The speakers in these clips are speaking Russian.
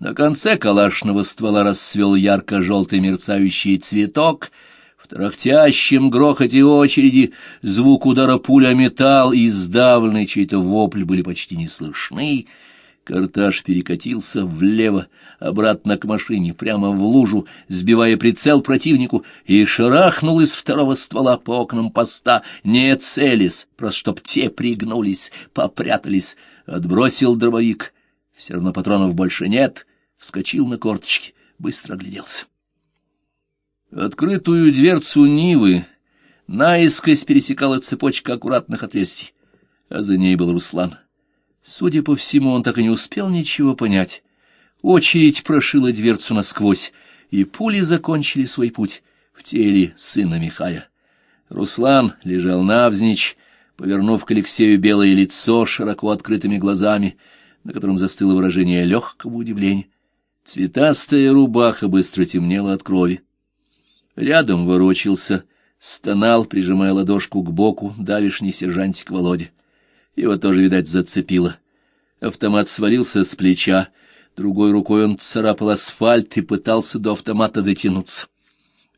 На конце калашного ствола расцвел ярко-желтый мерцающий цветок. В тарахтящем грохоте очереди звук удара пуля металл и сдавленный чей-то вопль были почти не слышны. Карташ перекатился влево, обратно к машине, прямо в лужу, сбивая прицел противнику, и шарахнул из второго ствола по окнам поста, не целясь, просто чтоб те пригнулись, попрятались, отбросил дробовик. Все равно патронов больше нет, вскочил на корточки, быстро огляделся. Открытую дверцу Нивы наискось пересекала цепочка аккуратных отверстий, а за ней был Руслан. Судя по всему, он так и не успел ничего понять. Очередь прошила дверцу насквозь, и пули закончили свой путь в теле сына Михая. Руслан лежал навзничь, повернув к Алексею белое лицо широко открытыми глазами, на котором застыло выражение легкого удивления. Цветастая рубаха быстро темнела от крови. Рядом ворочился, стонал, прижимая ладошку к боку, давишний сержантик Володя. Его тоже, видать, зацепило. Автомат свалился с плеча, другой рукой он царапал асфальт и пытался до автомата дотянуться.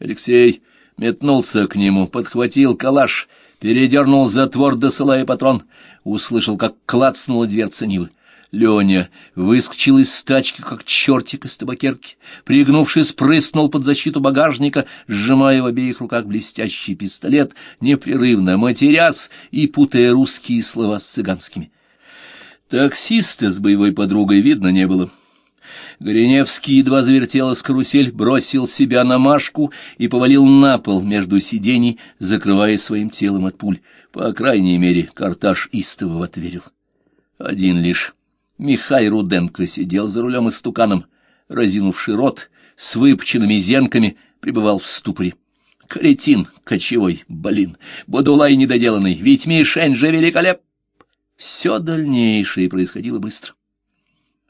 Алексей метнулся к нему, подхватил калаш, передернул затвор, досылая патрон, услышал, как клацнула дверца Нивы. Леня выскочил из тачки, как чертик из табакерки, пригнувшись, прыснул под защиту багажника, сжимая в обеих руках блестящий пистолет, непрерывно матерясь и путая русские слова с цыганскими. Таксиста с боевой подругой видно не было. Гореневский едва завертелась карусель, бросил себя на Машку и повалил на пол между сидений, закрывая своим телом от пуль. По крайней мере, карташ истово отверил. Один лишь Михай Руденко сидел за рулем истуканом, разинувший рот, с выпченными зенками, пребывал в ступоре. Каретин кочевой, блин, Бодулай недоделанный, ведь мишень же великолеп! Все дальнейшее происходило быстро.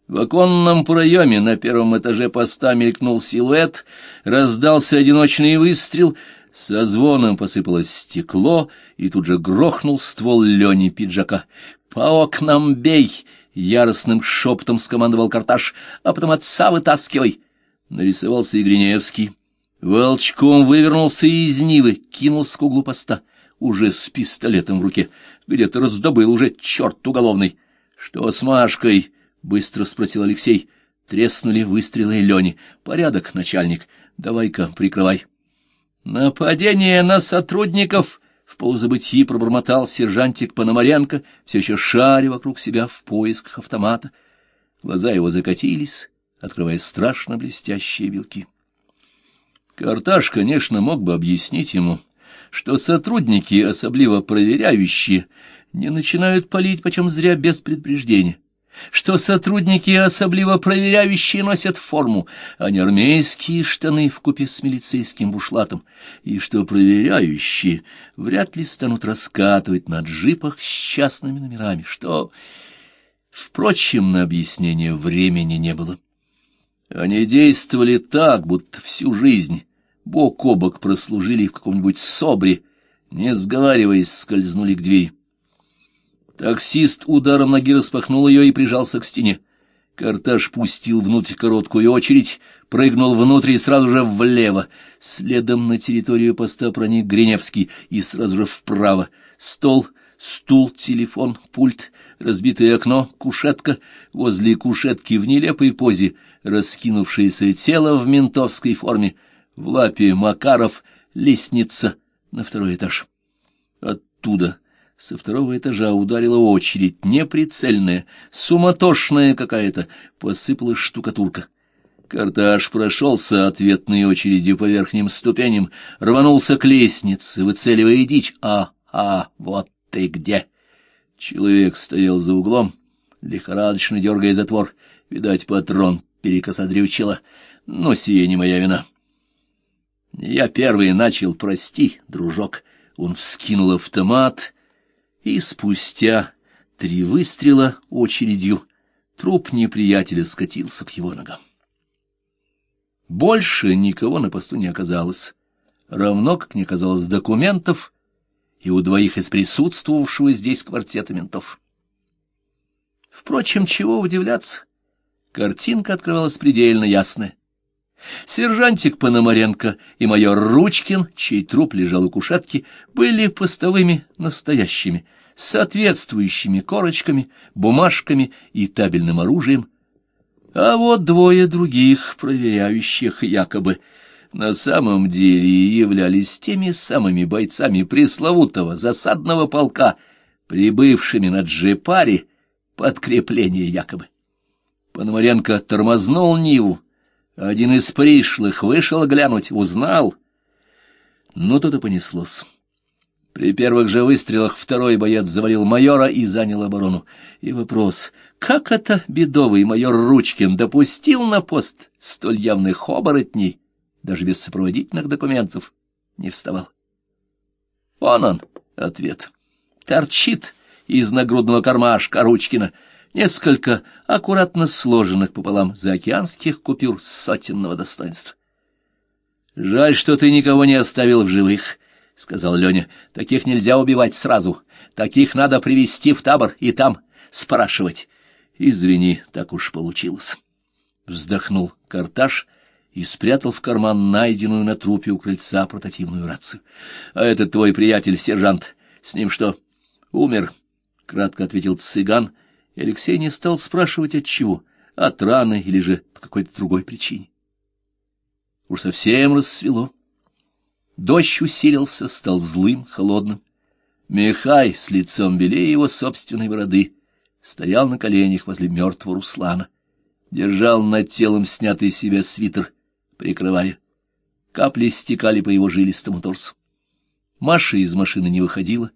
В оконном проеме на первом этаже поста мелькнул силуэт, раздался одиночный выстрел, со звоном посыпалось стекло, и тут же грохнул ствол Лени пиджака. «По окнам бей!» Яростным шепотом скомандовал Карташ, а потом отца вытаскивай. Нарисовался и Гриневский. Волчком вывернулся из Нивы, кинулся к углу поста, уже с пистолетом в руке. Где-то раздобыл уже черт уголовный. — Что с Машкой? — быстро спросил Алексей. Треснули выстрелы Лени. — Порядок, начальник. Давай-ка, прикрывай. — Нападение на сотрудников! В полузабытии пробормотал сержантик Пономаренко, все еще шаря вокруг себя в поисках автомата. Глаза его закатились, открывая страшно блестящие белки. Карташ, конечно, мог бы объяснить ему, что сотрудники, особливо проверяющие, не начинают палить почем зря без предупреждения что сотрудники, особливо проверяющие, носят форму, а не армейские штаны вкупе с милицейским бушлатом, и что проверяющие вряд ли станут раскатывать на джипах с частными номерами, что, впрочем, на объяснение времени не было. Они действовали так, будто всю жизнь бок о бок прослужили в каком-нибудь собре, не сговариваясь, скользнули к двери. Таксист ударом ноги распахнул ее и прижался к стене. Карташ пустил внутрь короткую очередь, прыгнул внутрь и сразу же влево. Следом на территорию поста проник Гриневский и сразу же вправо. Стол, стул, телефон, пульт, разбитое окно, кушетка. Возле кушетки в нелепой позе раскинувшееся тело в ментовской форме. В лапе Макаров лестница на второй этаж. Оттуда со второго этажа ударила очередь, неприцельная, суматошная какая-то, посыпалась штукатурка. Карташ прошелся ответной очередью по верхним ступеням, рванулся к лестнице, выцеливая дичь. А, а, вот ты где! Человек стоял за углом, лихорадочно дергая затвор. Видать, патрон перекосодрючило. Но сие не моя вина. Я первый начал, прости, дружок. Он вскинул автомат и спустя три выстрела очередью труп неприятеля скатился к его ногам. Больше никого на посту не оказалось, равно как не оказалось документов и у двоих из присутствовавшего здесь квартета ментов. Впрочем, чего удивляться? Картинка открывалась предельно ясная. Сержантик Пономаренко и майор Ручкин, чей труп лежал у кушетки, были постовыми настоящими, соответствующими корочками, бумажками и табельным оружием. А вот двое других, проверяющих якобы, на самом деле являлись теми самыми бойцами пресловутого засадного полка, прибывшими на джипаре подкрепление якобы. Пономаренко тормознул Ниву, один из пришлых вышел глянуть, узнал. Ну, тут и понеслось. При первых же выстрелах второй боец завалил майора и занял оборону. И вопрос, как это бедовый майор Ручкин допустил на пост столь явных оборотней, даже без сопроводительных документов, не вставал. Вон он, ответ. Торчит из нагрудного кармашка Ручкина — несколько аккуратно сложенных пополам заокеанских купюр сотенного достоинства. «Жаль, что ты никого не оставил в живых», — сказал Леня. «Таких нельзя убивать сразу. Таких надо привести в табор и там спрашивать». «Извини, так уж получилось». Вздохнул Карташ и спрятал в карман найденную на трупе у крыльца портативную рацию. «А этот твой приятель, сержант, с ним что, умер?» — кратко ответил цыган — и Алексей не стал спрашивать от чего, от раны или же по какой-то другой причине. Уж совсем рассвело. Дождь усилился, стал злым, холодным. Михай с лицом белее его собственной бороды стоял на коленях возле мертвого Руслана, держал над телом снятый себе свитер, прикрывая. Капли стекали по его жилистому торсу. Маша из машины не выходила,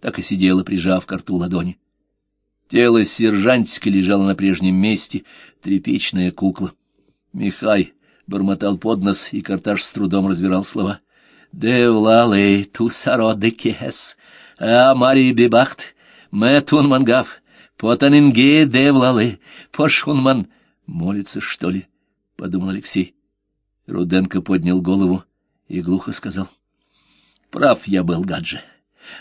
так и сидела, прижав к рту ладони. Тело сержантика лежало на прежнем месте, тряпичная кукла. Михай бормотал под нос, и Карташ с трудом разбирал слова. «Девлалей тусаро декес, а мари бибахт, мэтун мангав, потанинге девлалей, пошунман». «Молится, что ли?» — подумал Алексей. Руденко поднял голову и глухо сказал. «Прав я был, Гадже.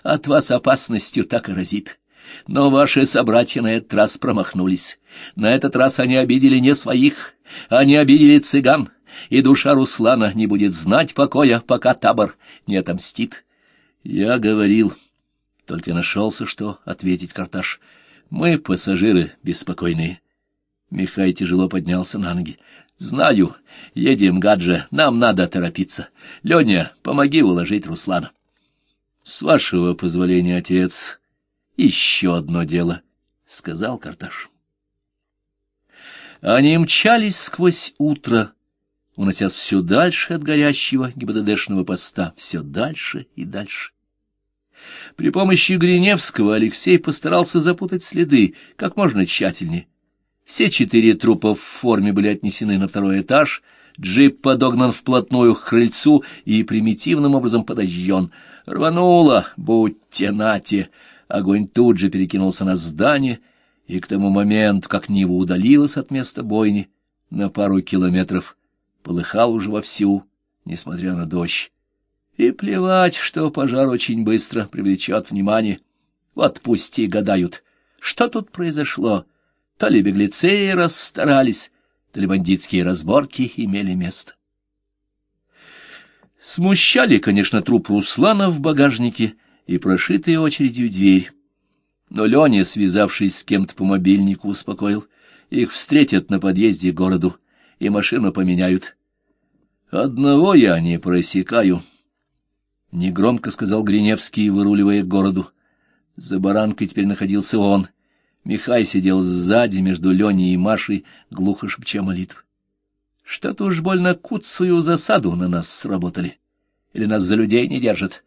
От вас опасностью так и разит. Но ваши собратья на этот раз промахнулись. На этот раз они обидели не своих, они обидели цыган, и душа Руслана не будет знать покоя, пока табор не отомстит. Я говорил, только нашелся, что ответить Карташ. Мы, пассажиры, беспокойные. Михай тяжело поднялся на ноги. «Знаю. Едем, Гаджа. Нам надо торопиться. Леня, помоги уложить Руслана». «С вашего позволения, отец», еще одно дело, — сказал Карташ. Они мчались сквозь утро, уносясь все дальше от горящего ГИБДДшного поста, все дальше и дальше. При помощи Гриневского Алексей постарался запутать следы как можно тщательнее. Все четыре трупа в форме были отнесены на второй этаж, джип подогнан вплотную к крыльцу и примитивным образом подожжен. Рвануло, будьте нате, огонь тут же перекинулся на здание, и к тому моменту, как Нива удалилась от места бойни, на пару километров полыхал уже вовсю, несмотря на дождь. И плевать, что пожар очень быстро привлечет внимание. Вот пусть и гадают, что тут произошло. То ли беглецы расстарались, то ли бандитские разборки имели место. Смущали, конечно, труп Руслана в багажнике, и прошитая очередью дверь. Но Леня, связавшись с кем-то по мобильнику, успокоил. Их встретят на подъезде к городу, и машину поменяют. Одного я не просекаю, — негромко сказал Гриневский, выруливая к городу. За баранкой теперь находился он. Михай сидел сзади между Леней и Машей, глухо шепча молитвы. Что-то уж больно куцую засаду на нас сработали. Или нас за людей не держат.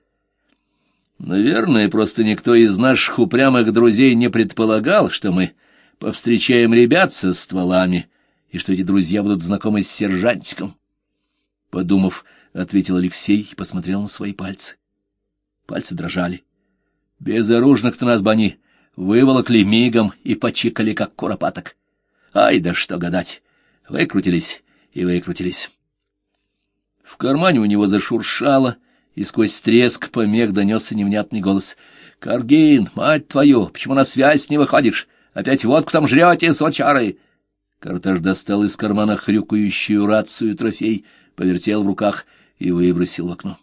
Наверное, просто никто из наших упрямых друзей не предполагал, что мы повстречаем ребят со стволами, и что эти друзья будут знакомы с сержантиком. Подумав, ответил Алексей и посмотрел на свои пальцы. Пальцы дрожали. Безоружных-то нас бы они выволокли мигом и почикали, как куропаток. Ай да что гадать! Выкрутились и выкрутились. В кармане у него зашуршало — и сквозь треск помех донесся невнятный голос. — Каргин, мать твою, почему на связь не выходишь? Опять водку там жрете, сочары! Карташ достал из кармана хрюкающую рацию трофей, повертел в руках и выбросил в окно.